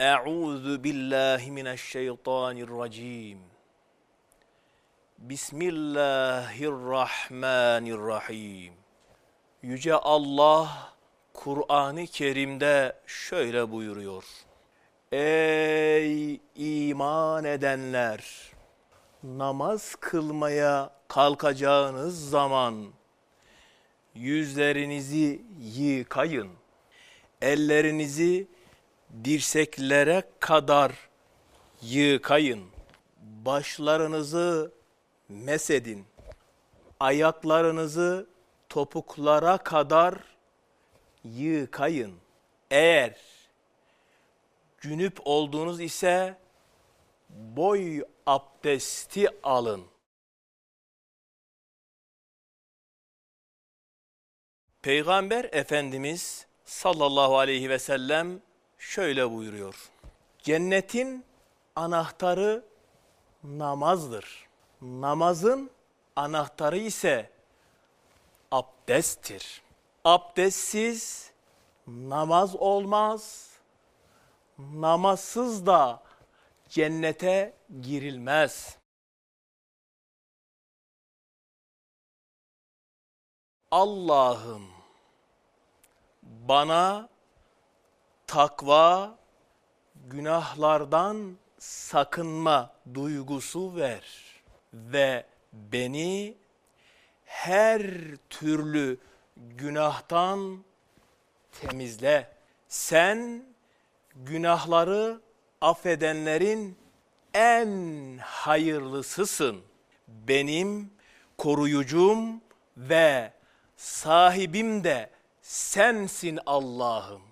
Euzu billahi mineşşeytanirracim. Bismillahirrahmanirrahim. Yüce Allah Kur'an-ı Kerim'de şöyle buyuruyor. Ey iman edenler! Namaz kılmaya kalkacağınız zaman yüzlerinizi yıkayın. Ellerinizi dirseklere kadar yıkayın. Başlarınızı mesedin. Ayaklarınızı topuklara kadar yıkayın. Eğer cünüp olduğunuz ise boy abdesti alın. Peygamber Efendimiz sallallahu aleyhi ve sellem şöyle buyuruyor. Cennetin anahtarı namazdır. Namazın anahtarı ise abdesttir. Abdestsiz namaz olmaz. Namazsız da cennete girilmez. Allah'ım bana takva, günahlardan sakınma duygusu ver ve beni her türlü günahtan temizle. Sen günahları affedenlerin en hayırlısısın. Benim koruyucum ve sahibim de sensin Allah'ım.